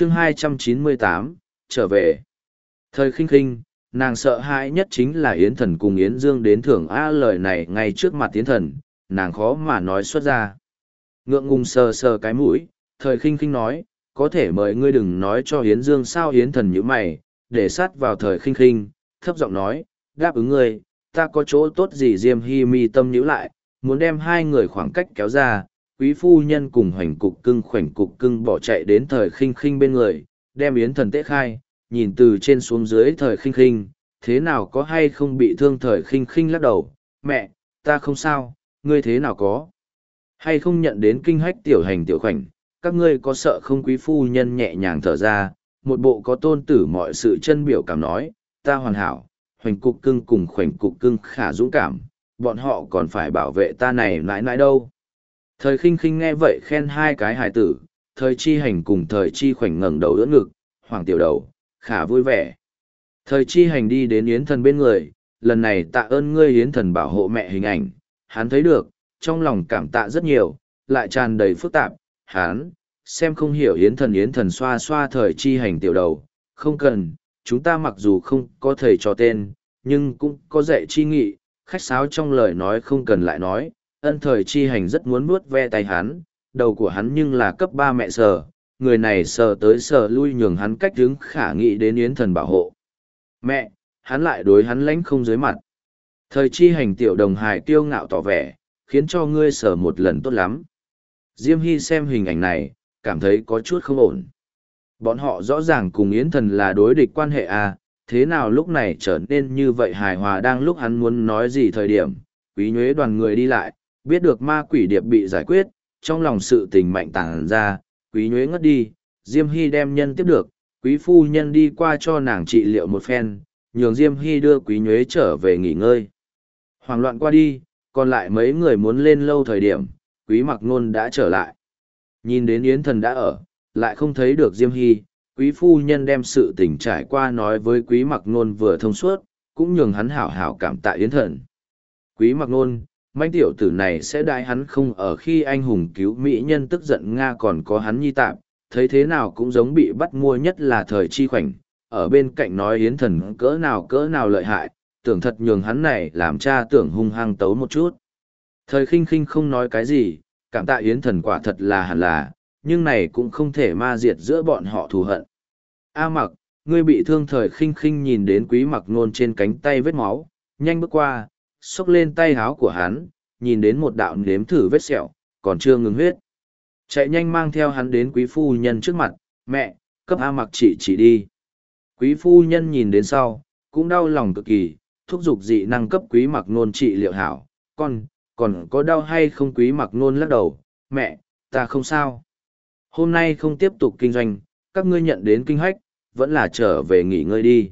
chương 298, trở về. Thời khinh khinh, nàng sợ hãi nhất chính là Yến Thần cùng Yến Dương đến thưởng A lời này ngay trước mặt Yến Thần, nàng khó mà nói xuất ra. Ngượng ngùng sờ sờ cái mũi, thời khinh khinh nói, có thể mời ngươi đừng nói cho Yến Dương sao Yến Thần như mày, để sát vào thời khinh khinh, thấp giọng nói, đáp ứng ngươi, ta có chỗ tốt gì Diêm Hi mi tâm nhữ lại, muốn đem hai người khoảng cách kéo ra, quý phu nhân cùng hoành cục cưng khoảnh cục cưng bỏ chạy đến thời khinh khinh bên người, đem Yến Thần tế khai, nhìn từ trên xuống dưới thời khinh khinh, thế nào có hay không bị thương thời khinh khinh lắc đầu, mẹ, ta không sao, ngươi thế nào có, hay không nhận đến kinh hách tiểu hành tiểu khoảnh, các ngươi có sợ không quý phu nhân nhẹ nhàng thở ra, một bộ có tôn tử mọi sự chân biểu cảm nói, ta hoàn hảo, hoành cục cưng cùng khoảnh cục cưng khả dũng cảm, bọn họ còn phải bảo vệ ta này nãi nãi đâu. Thời khinh khinh nghe vậy khen hai cái hài tử, thời chi hành cùng thời chi khoảnh ngẩng đầu đỡ ngực, hoàng tiểu đầu, khả vui vẻ. Thời chi hành đi đến Yến thần bên người, lần này tạ ơn ngươi Yến thần bảo hộ mẹ hình ảnh, hắn thấy được, trong lòng cảm tạ rất nhiều, lại tràn đầy phức tạp, hắn, xem không hiểu Yến thần Yến thần xoa xoa thời chi hành tiểu đầu, không cần, chúng ta mặc dù không có thầy cho tên, nhưng cũng có dạy chi nghị, khách sáo trong lời nói không cần lại nói, ân thời chi hành rất muốn vuốt ve tay hắn, đầu của hắn nhưng là cấp ba mẹ sờ, người này sờ tới sờ lui nhường hắn cách đứng khả nghị đến yến thần bảo hộ. Mẹ, hắn lại đối hắn lãnh không dưới mặt. Thời chi hành tiểu đồng hài kiêu ngạo tỏ vẻ, khiến cho ngươi sờ một lần tốt lắm. Diêm Hy xem hình ảnh này, cảm thấy có chút không ổn. Bọn họ rõ ràng cùng Yến Thần là đối địch quan hệ à, thế nào lúc này trở nên như vậy hài hòa đang lúc hắn muốn nói gì thời điểm, quý nhuế đoàn người đi lại, biết được ma quỷ điệp bị giải quyết, trong lòng sự tình mạnh tàng ra, quý nhuế ngất đi, Diêm Hy đem nhân tiếp được, quý phu nhân đi qua cho nàng trị liệu một phen, nhường Diêm Hy đưa quý nhuế trở về nghỉ ngơi. Hoàng loạn qua đi, còn lại mấy người muốn lên lâu thời điểm, quý mặc nôn đã trở lại. Nhìn đến Yến Thần đã ở, lại không thấy được Diêm Hy, quý phu nhân đem sự tình trải qua nói với quý mặc nôn vừa thông suốt, cũng nhường hắn hảo hảo cảm tạ Yến Thần. Quý mặc nôn, manh tiểu tử này sẽ đại hắn không ở khi anh hùng cứu mỹ nhân tức giận nga còn có hắn nhi tạm thấy thế nào cũng giống bị bắt mua nhất là thời chi khoảnh. Ở bên cạnh nói yến thần cỡ nào cỡ nào lợi hại, tưởng thật nhường hắn này làm cha tưởng hung hăng tấu một chút. Thời khinh khinh không nói cái gì, cảm tạ yến thần quả thật là hẳn là, nhưng này cũng không thể ma diệt giữa bọn họ thù hận. A mặc, ngươi bị thương thời khinh khinh nhìn đến quý mặc nôn trên cánh tay vết máu, nhanh bước qua xốc lên tay háo của hắn, nhìn đến một đạo nếm thử vết sẹo, còn chưa ngừng huyết. Chạy nhanh mang theo hắn đến quý phu nhân trước mặt, mẹ, cấp A mặc chị chỉ đi. Quý phu nhân nhìn đến sau, cũng đau lòng cực kỳ, thúc giục dị năng cấp quý mặc nôn trị liệu hảo, con, còn có đau hay không quý mặc nôn lắc đầu, mẹ, ta không sao. Hôm nay không tiếp tục kinh doanh, các ngươi nhận đến kinh hách, vẫn là trở về nghỉ ngơi đi.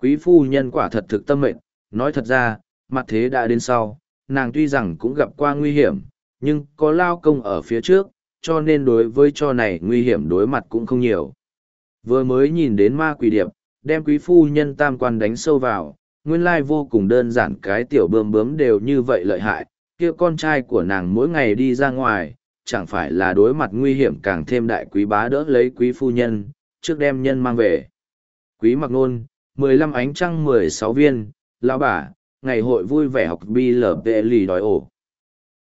Quý phu nhân quả thật thực tâm mệnh, nói thật ra, mặt thế đã đến sau, nàng tuy rằng cũng gặp qua nguy hiểm, nhưng có lao công ở phía trước, cho nên đối với cho này nguy hiểm đối mặt cũng không nhiều. Vừa mới nhìn đến ma quỷ điệp, đem quý phu nhân tam quan đánh sâu vào, nguyên lai vô cùng đơn giản cái tiểu bơm bướm đều như vậy lợi hại, kia con trai của nàng mỗi ngày đi ra ngoài, chẳng phải là đối mặt nguy hiểm càng thêm đại quý bá đỡ lấy quý phu nhân, trước đem nhân mang về. Quý mặc nôn, mười lăm ánh trăng mười sáu viên, lão bà, ngày hội vui vẻ học BLP lì đòi ổ.